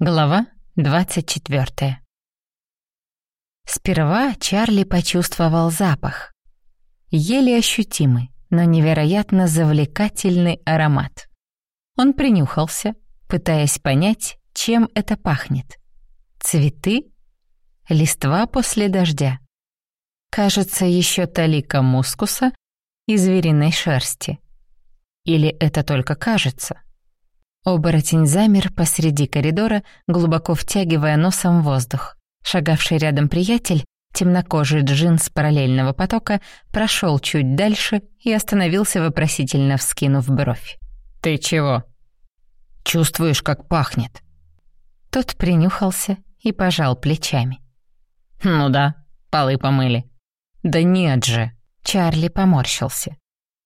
Глава 24. Сперва Чарли почувствовал запах. Еле ощутимый, но невероятно завлекательный аромат. Он принюхался, пытаясь понять, чем это пахнет. Цветы? Листва после дождя? Кажется, еще талика мускуса и звериной шерсти. Или это только кажется? Оборотень замер посреди коридора, глубоко втягивая носом воздух. Шагавший рядом приятель, темнокожий джин с параллельного потока, прошел чуть дальше и остановился вопросительно вскинув бровь. «Ты чего?» «Чувствуешь, как пахнет?» Тот принюхался и пожал плечами. «Ну да, полы помыли». «Да нет же!» Чарли поморщился.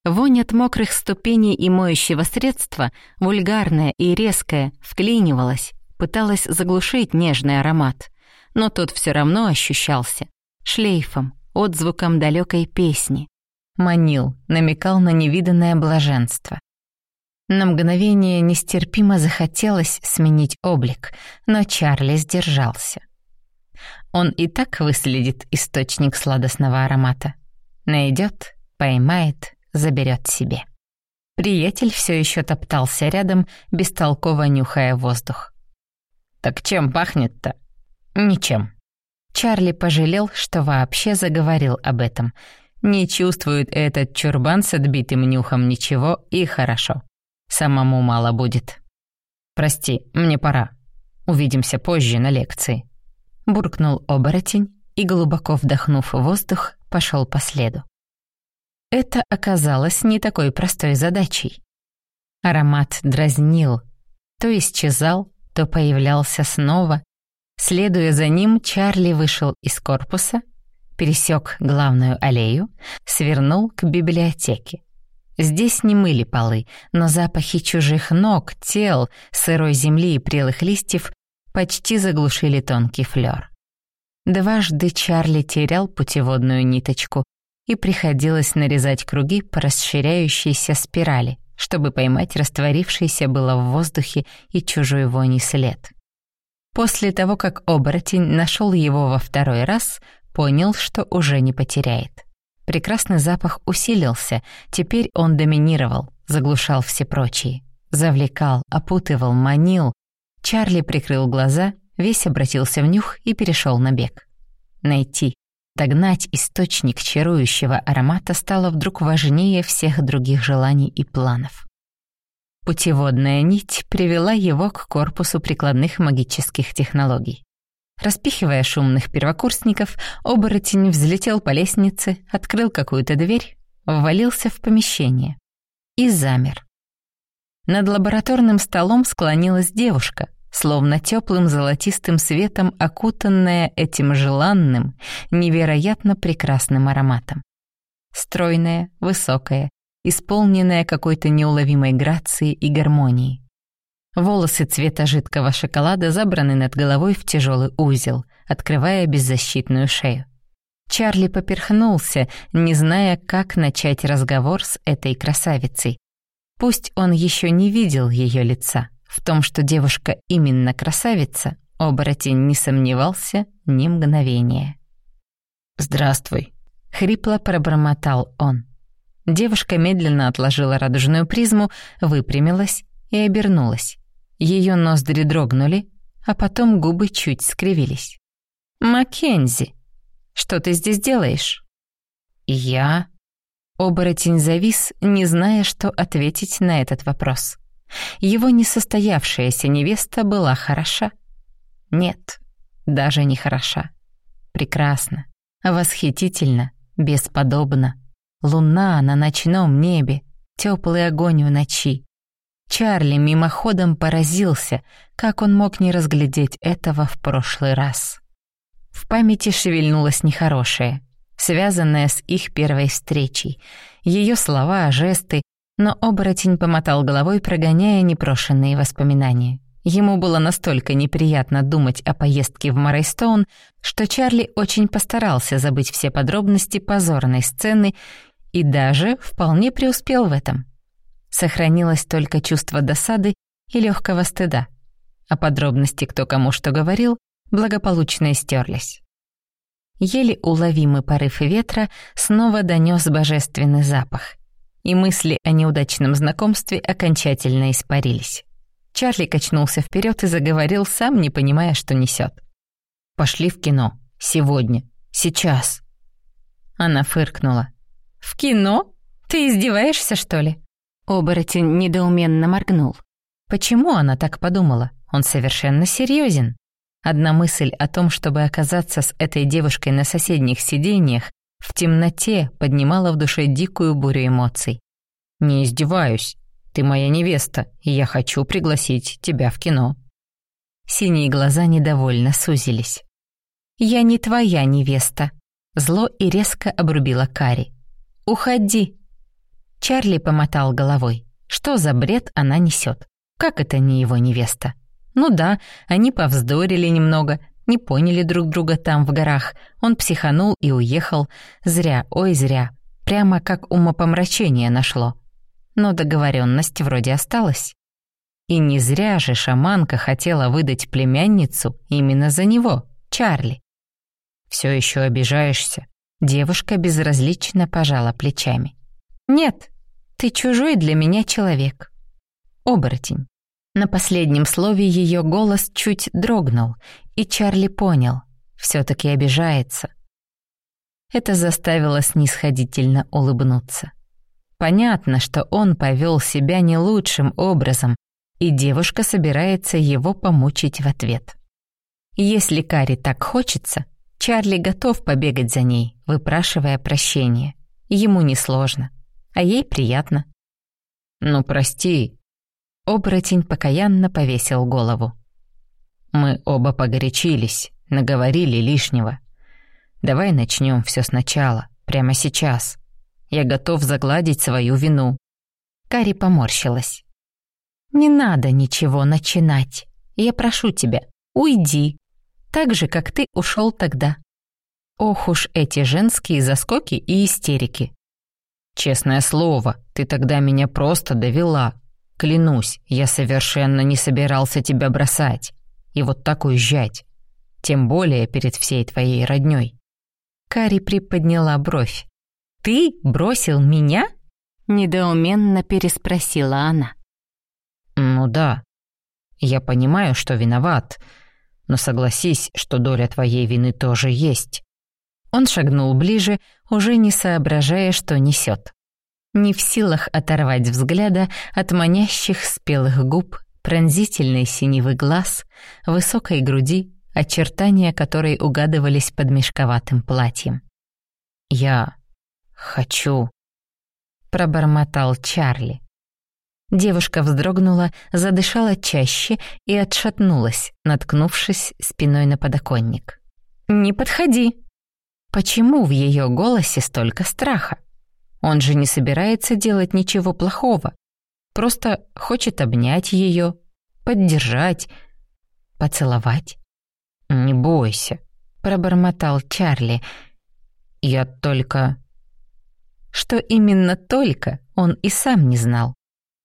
Вонь от мокрых ступеней и моющего средства, вульгарная и резкая, вклинивалась, пыталась заглушить нежный аромат. Но тот все равно ощущался. Шлейфом, отзвуком далекой песни. Манил, намекал на невиданное блаженство. На мгновение нестерпимо захотелось сменить облик, но Чарли сдержался. Он и так выследит источник сладостного аромата. Найдет, поймает, заберет себе. Приятель все еще топтался рядом, бестолково нюхая воздух. «Так чем пахнет-то?» «Ничем». Чарли пожалел, что вообще заговорил об этом. Не чувствует этот чурбан с отбитым нюхом ничего, и хорошо. Самому мало будет. «Прости, мне пора. Увидимся позже на лекции». Буркнул оборотень и, глубоко вдохнув воздух, пошел по следу. Это оказалось не такой простой задачей. Аромат дразнил, то исчезал, то появлялся снова. Следуя за ним, Чарли вышел из корпуса, пересек главную аллею, свернул к библиотеке. Здесь не мыли полы, но запахи чужих ног, тел, сырой земли и прелых листьев почти заглушили тонкий флёр. Дважды Чарли терял путеводную ниточку, и приходилось нарезать круги по расширяющейся спирали, чтобы поймать растворившийся было в воздухе и чужой вони след. После того, как оборотень нашел его во второй раз, понял, что уже не потеряет. Прекрасный запах усилился, теперь он доминировал, заглушал все прочие. Завлекал, опутывал, манил. Чарли прикрыл глаза, весь обратился в нюх и перешел на бег. Найти, Догнать источник чарующего аромата стало вдруг важнее всех других желаний и планов. Путеводная нить привела его к корпусу прикладных магических технологий. Распихивая шумных первокурсников, оборотень взлетел по лестнице, открыл какую-то дверь, ввалился в помещение и замер. Над лабораторным столом склонилась девушка — словно теплым золотистым светом окутанная этим желанным, невероятно прекрасным ароматом. Стройная, высокая, исполненная какой-то неуловимой грацией и гармонией. Волосы цвета жидкого шоколада забраны над головой в тяжелый узел, открывая беззащитную шею. Чарли поперхнулся, не зная, как начать разговор с этой красавицей. Пусть он еще не видел ее лица. В том, что девушка именно красавица, оборотень не сомневался ни мгновения. «Здравствуй», — хрипло пробормотал он. Девушка медленно отложила радужную призму, выпрямилась и обернулась. Ее ноздри дрогнули, а потом губы чуть скривились. «Маккензи, что ты здесь делаешь?» «Я...» Оборотень завис, не зная, что ответить на этот вопрос. Его несостоявшаяся невеста была хороша. Нет, даже не хороша. Прекрасно, восхитительно, бесподобно. Луна на ночном небе, теплый огонь в ночи. Чарли мимоходом поразился, как он мог не разглядеть этого в прошлый раз. В памяти шевельнулось нехорошее, связанное с их первой встречей. Ее слова, жесты, но оборотень помотал головой, прогоняя непрошенные воспоминания. Ему было настолько неприятно думать о поездке в Морейстоун, что Чарли очень постарался забыть все подробности позорной сцены и даже вполне преуспел в этом. Сохранилось только чувство досады и легкого стыда. а подробности, кто кому что говорил, благополучно стерлись. Еле уловимый порыв ветра снова донес божественный запах, и мысли о неудачном знакомстве окончательно испарились. Чарли качнулся вперед и заговорил, сам не понимая, что несет. «Пошли в кино. Сегодня. Сейчас». Она фыркнула. «В кино? Ты издеваешься, что ли?» Оборотень недоуменно моргнул. Почему она так подумала? Он совершенно серьезен. Одна мысль о том, чтобы оказаться с этой девушкой на соседних сиденьях, в темноте поднимала в душе дикую бурю эмоций. «Не издеваюсь. Ты моя невеста, и я хочу пригласить тебя в кино». Синие глаза недовольно сузились. «Я не твоя невеста», — зло и резко обрубила Кари. «Уходи». Чарли помотал головой. Что за бред она несет? Как это не его невеста? Ну да, они повздорили немного, не поняли друг друга там в горах. Он психанул и уехал. Зря, ой, зря. Прямо как умопомрачение нашло. Но договоренность вроде осталась. И не зря же шаманка хотела выдать племянницу именно за него, Чарли. Все еще обижаешься?» Девушка безразлично пожала плечами. «Нет, ты чужой для меня человек. Оборотень». На последнем слове ее голос чуть дрогнул, и Чарли понял, все таки обижается. Это заставило снисходительно улыбнуться. Понятно, что он повел себя не лучшим образом, и девушка собирается его помучить в ответ. Если Кари так хочется, Чарли готов побегать за ней, выпрашивая прощения. Ему несложно, а ей приятно. «Ну, прости». Оборотень покаянно повесил голову. «Мы оба погорячились, наговорили лишнего. Давай начнем все сначала, прямо сейчас. Я готов загладить свою вину». Кари поморщилась. «Не надо ничего начинать. Я прошу тебя, уйди, так же, как ты ушел тогда. Ох уж эти женские заскоки и истерики. Честное слово, ты тогда меня просто довела. Клянусь, я совершенно не собирался тебя бросать и вот так уезжать. Тем более перед всей твоей роднёй. Кари приподняла бровь. «Ты бросил меня?» Недоуменно переспросила она. «Ну да. Я понимаю, что виноват, но согласись, что доля твоей вины тоже есть». Он шагнул ближе, уже не соображая, что несет. Не в силах оторвать взгляда от манящих спелых губ, пронзительный синевый глаз, высокой груди, очертания которой угадывались под мешковатым платьем. «Я хочу», — пробормотал Чарли. Девушка вздрогнула, задышала чаще и отшатнулась, наткнувшись спиной на подоконник. «Не подходи!» Почему в ее голосе столько страха? Он же не собирается делать ничего плохого. Просто хочет обнять ее, поддержать, поцеловать. «Не бойся», — пробормотал Чарли. «Я только...» Что именно «только» он и сам не знал.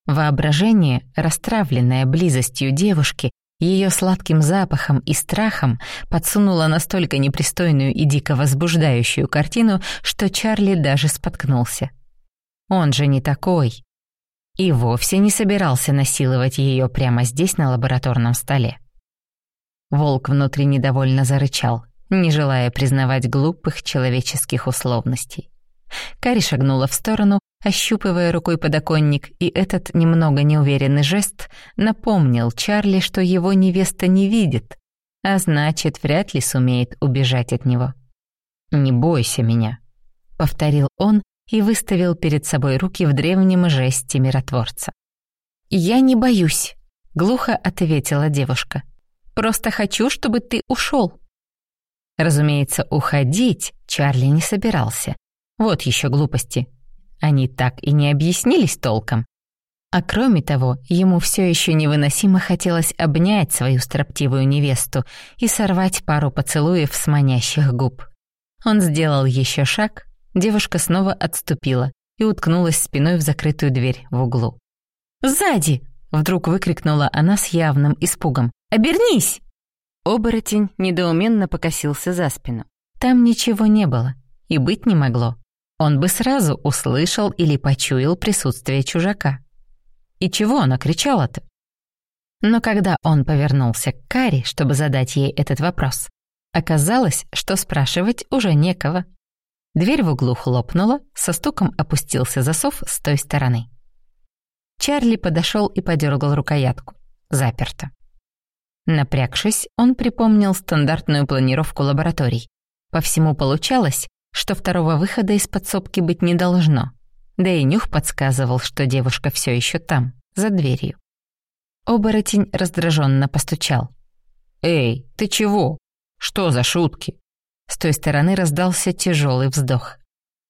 Воображение, расстравленное близостью девушки, ее сладким запахом и страхом подсунуло настолько непристойную и дико возбуждающую картину, что Чарли даже споткнулся. Он же не такой. И вовсе не собирался насиловать ее прямо здесь на лабораторном столе. Волк внутри недовольно зарычал, не желая признавать глупых человеческих условностей. Кари шагнула в сторону, ощупывая рукой подоконник, и этот немного неуверенный жест напомнил Чарли, что его невеста не видит, а значит, вряд ли сумеет убежать от него. «Не бойся меня», — повторил он и выставил перед собой руки в древнем жесте миротворца. «Я не боюсь», — глухо ответила девушка. «Просто хочу, чтобы ты ушел». Разумеется, уходить Чарли не собирался, вот еще глупости. Они так и не объяснились толком. А кроме того, ему все еще невыносимо хотелось обнять свою строптивую невесту и сорвать пару поцелуев с манящих губ. Он сделал еще шаг, девушка снова отступила и уткнулась спиной в закрытую дверь в углу. «Сзади!» Вдруг выкрикнула она с явным испугом. «Обернись!» Оборотень недоуменно покосился за спину. Там ничего не было и быть не могло. Он бы сразу услышал или почуял присутствие чужака. И чего она кричала-то? Но когда он повернулся к Кари, чтобы задать ей этот вопрос, оказалось, что спрашивать уже некого. Дверь в углу хлопнула, со стуком опустился засов с той стороны. Чарли подошел и подергал рукоятку. Заперто. Напрягшись, он припомнил стандартную планировку лабораторий. По всему получалось, что второго выхода из подсобки быть не должно. Да и нюх подсказывал, что девушка все еще там, за дверью. Оборотень раздраженно постучал. «Эй, ты чего? Что за шутки?» С той стороны раздался тяжелый вздох.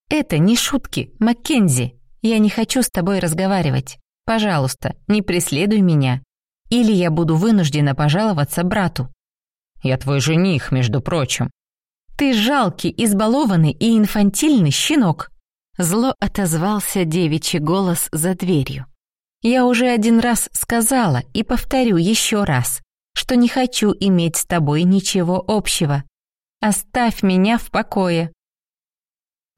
«Это не шутки, Маккензи. Я не хочу с тобой разговаривать. Пожалуйста, не преследуй меня или я буду вынуждена пожаловаться брату. Я твой жених, между прочим. Ты жалкий, избалованный и инфантильный щенок. Зло отозвался девичий голос за дверью. Я уже один раз сказала и повторю еще раз, что не хочу иметь с тобой ничего общего. Оставь меня в покое.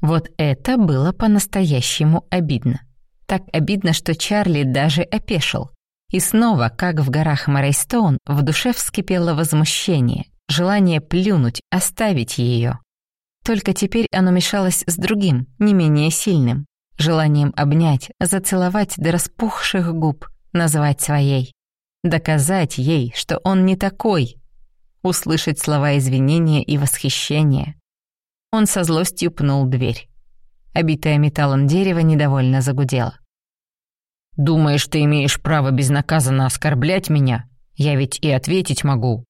Вот это было по-настоящему обидно. Так обидно, что Чарли даже опешил. И снова, как в горах Морейстоун, в душе вскипело возмущение, желание плюнуть, оставить ее. Только теперь оно мешалось с другим, не менее сильным, желанием обнять, зацеловать до распухших губ, назвать своей, доказать ей, что он не такой, услышать слова извинения и восхищения. Он со злостью пнул дверь. Обитое металлом дерево недовольно загудело. Думаешь, ты имеешь право безнаказанно оскорблять меня? Я ведь и ответить могу».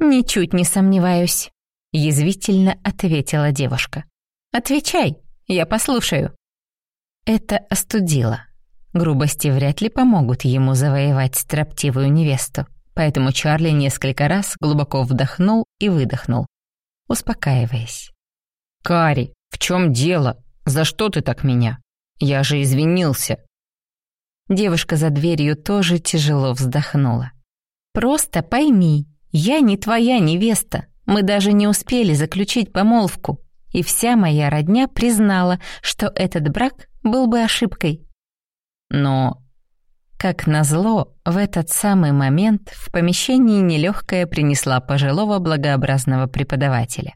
«Ничуть не сомневаюсь», — язвительно ответила девушка. «Отвечай, я послушаю». Это остудило. Грубости вряд ли помогут ему завоевать строптивую невесту, поэтому Чарли несколько раз глубоко вдохнул и выдохнул, успокаиваясь. «Кари, в чем дело? За что ты так меня? Я же извинился. Девушка за дверью тоже тяжело вздохнула. «Просто пойми, я не твоя невеста. Мы даже не успели заключить помолвку. И вся моя родня признала, что этот брак был бы ошибкой. Но, как назло, в этот самый момент в помещении нелегкая принесла пожилого благообразного преподавателя.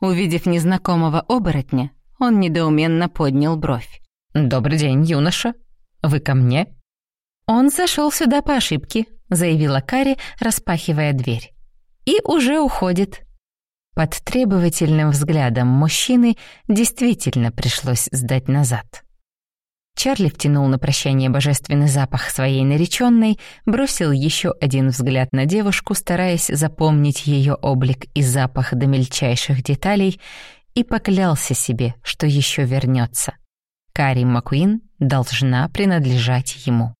Увидев незнакомого оборотня, он недоуменно поднял бровь. «Добрый день, юноша», вы ко мне?» «Он зашел сюда по ошибке», — заявила Кари, распахивая дверь. «И уже уходит». Под требовательным взглядом мужчины действительно пришлось сдать назад. Чарли втянул на прощание божественный запах своей нареченной, бросил еще один взгляд на девушку, стараясь запомнить ее облик и запах до мельчайших деталей, и поклялся себе, что еще вернется. Кари Маккуин должна принадлежать ему.